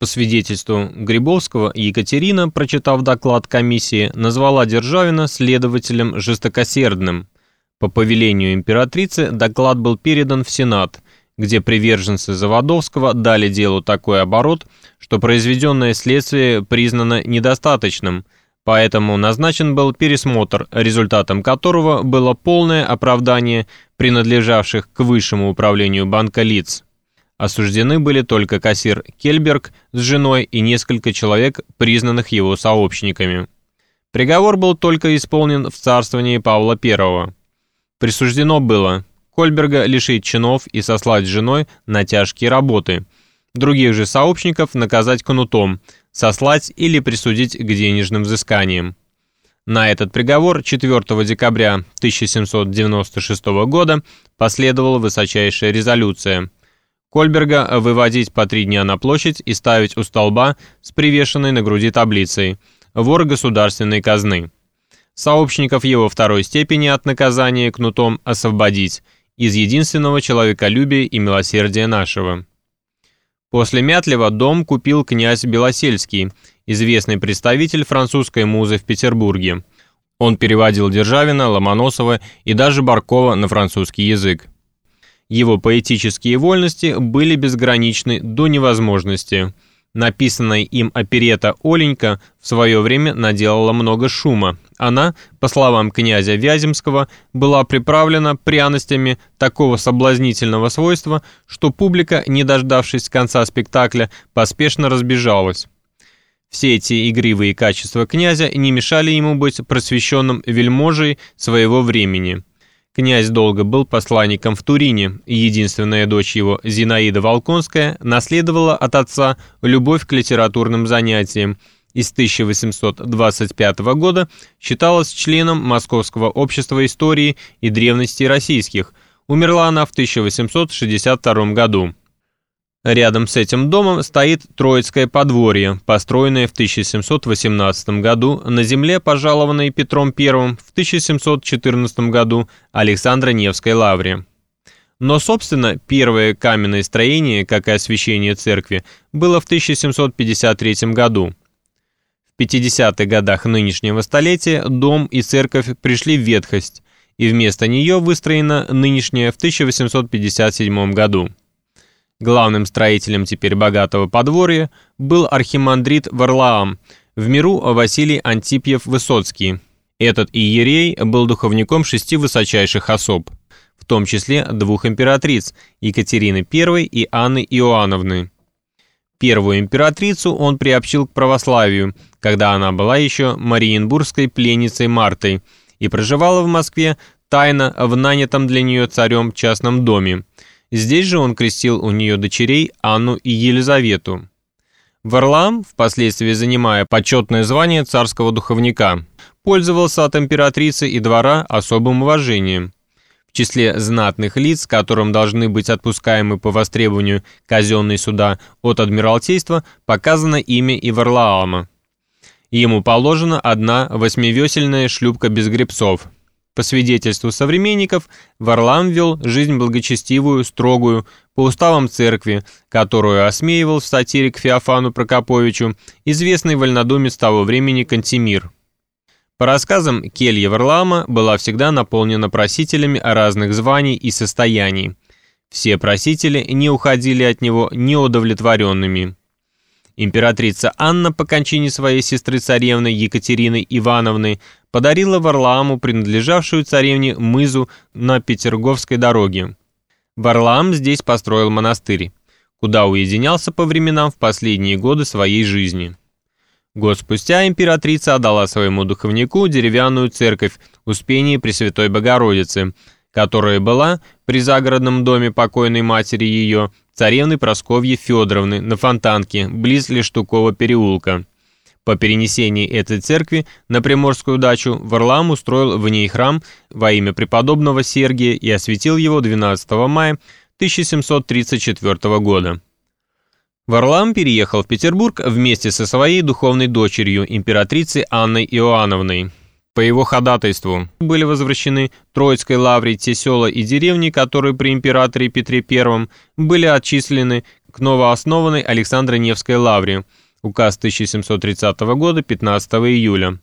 По свидетельству Грибовского, Екатерина, прочитав доклад комиссии, назвала Державина следователем жестокосердным. По повелению императрицы доклад был передан в Сенат, где приверженцы Заводовского дали делу такой оборот, что произведенное следствие признано недостаточным, поэтому назначен был пересмотр, результатом которого было полное оправдание принадлежавших к высшему управлению банка лиц. Осуждены были только кассир Кельберг с женой и несколько человек, признанных его сообщниками. Приговор был только исполнен в царствовании Павла I. Присуждено было Кольберга лишить чинов и сослать с женой на тяжкие работы, других же сообщников наказать кнутом, сослать или присудить к денежным взысканиям. На этот приговор 4 декабря 1796 года последовала высочайшая резолюция – Кольберга выводить по три дня на площадь и ставить у столба с привешенной на груди таблицей «Вор государственной казны». Сообщников его второй степени от наказания кнутом освободить из единственного человеколюбия и милосердия нашего. После Мятлева дом купил князь Белосельский, известный представитель французской музы в Петербурге. Он переводил Державина, Ломоносова и даже Баркова на французский язык. Его поэтические вольности были безграничны до невозможности. Написанная им оперета «Оленька» в свое время наделала много шума. Она, по словам князя Вяземского, была приправлена пряностями такого соблазнительного свойства, что публика, не дождавшись конца спектакля, поспешно разбежалась. Все эти игривые качества князя не мешали ему быть просвещенным вельможей своего времени. Князь долго был посланником в Турине, и единственная дочь его, Зинаида Волконская, наследовала от отца любовь к литературным занятиям и с 1825 года считалась членом Московского общества истории и древностей российских. Умерла она в 1862 году. Рядом с этим домом стоит Троицкое подворье, построенное в 1718 году на земле, пожалованной Петром I в 1714 году Александро Невской лавре. Но, собственно, первое каменное строение, как и освящение церкви, было в 1753 году. В 50-х годах нынешнего столетия дом и церковь пришли в ветхость, и вместо нее выстроена нынешняя в 1857 году. Главным строителем теперь богатого подворья был архимандрит Варлаам, в миру Василий Антипьев-Высоцкий. Этот иерей был духовником шести высочайших особ, в том числе двух императриц, Екатерины I и Анны Иоанновны. Первую императрицу он приобщил к православию, когда она была еще мариенбургской пленницей Мартой и проживала в Москве тайно в нанятом для нее царем частном доме, Здесь же он крестил у нее дочерей Анну и Елизавету. Варлам, впоследствии занимая почетное звание царского духовника, пользовался от императрицы и двора особым уважением. В числе знатных лиц, которым должны быть отпускаемы по востребованию казенные суда от Адмиралтейства, показано имя и Варлаама. Ему положена одна восьмивесельная шлюпка без гребцов – по свидетельству современников, Варлам вел жизнь благочестивую, строгую, по уставам церкви, которую осмеивал в сатире к Феофану Прокоповичу известный вольнодумец того времени Кантемир. По рассказам, келья Варлама была всегда наполнена просителями разных званий и состояний. Все просители не уходили от него неудовлетворенными. Императрица Анна по кончине своей сестры-царевны Екатерины Ивановны подарила Варлааму принадлежавшую царевне мызу на Петерговской дороге. Варлаам здесь построил монастырь, куда уединялся по временам в последние годы своей жизни. Год спустя императрица отдала своему духовнику деревянную церковь Успения Пресвятой Богородицы, которая была при загородном доме покойной матери ее, царевны Просковьи Федоровны на Фонтанке, близ Лештукова переулка. По перенесении этой церкви на Приморскую дачу Варлам устроил в ней храм во имя преподобного Сергия и осветил его 12 мая 1734 года. Варлам переехал в Петербург вместе со своей духовной дочерью, императрицей Анной Иоанновной. По его ходатайству были возвращены Троицкой лавре те села и деревни, которые при императоре Петре I были отчислены к новооснованной Александро-Невской лавре, указ 1730 года 15 июля.